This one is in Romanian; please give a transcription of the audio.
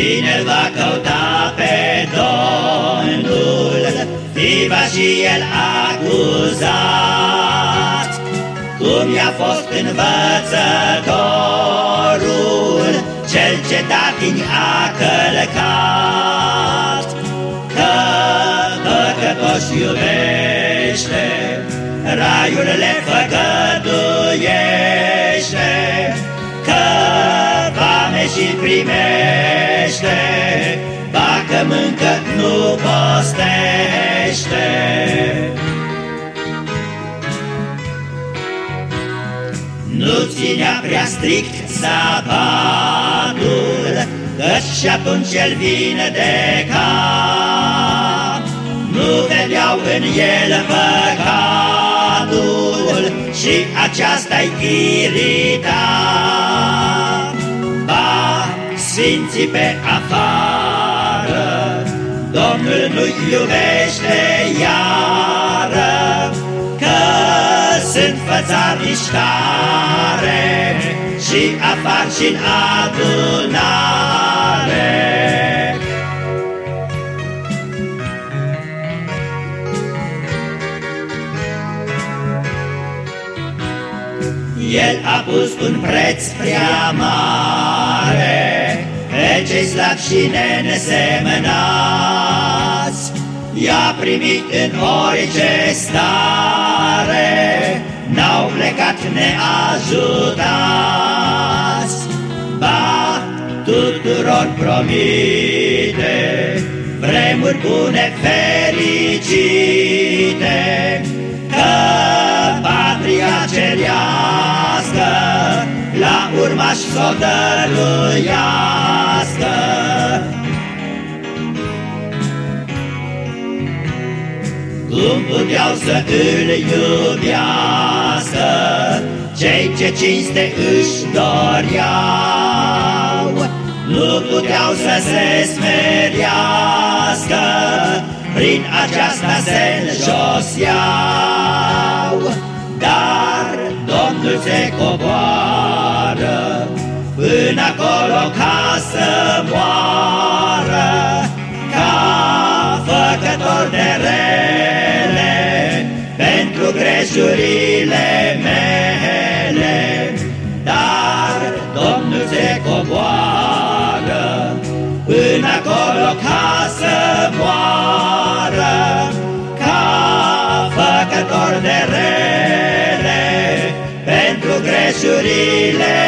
Cine va căuta pe Domnul, fi va și el acuzat. Cum i-a fost învățătorul, cel ce datini a călcat. Că păcătoși iubește, raiul le făgăduiește, că vame și primește, dacă mâncă nu postește. Nu ținea prea strict sabatul, Căci și atunci el vine de cap. Nu vedeau în el păcatul Și aceasta-i irita. Ba, sfinții pe afară, Domnul nu iubește iară, sunt fățarnici tare Și apar și în adunare. El a pus un preț prea mare Pe cei slabi și nenesemănați I-a primit în orice stare N-au plecat neajutați. Ba, tuturor promite Vremuri bune fericite Că patria cerească La urmaș s-o dăruiască puteau să îl iubească. Cei ce cinste își doreau Nu puteau să se smeriască Prin aceasta se înjoseau Dar Domnul se coboară. Până acolo ca să moară Ca făcător de rele Pentru greșurile mele. Dar Domnul se coboară Până acolo ca să moară Ca făcător de rele Pentru greșurile